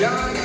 Yeah,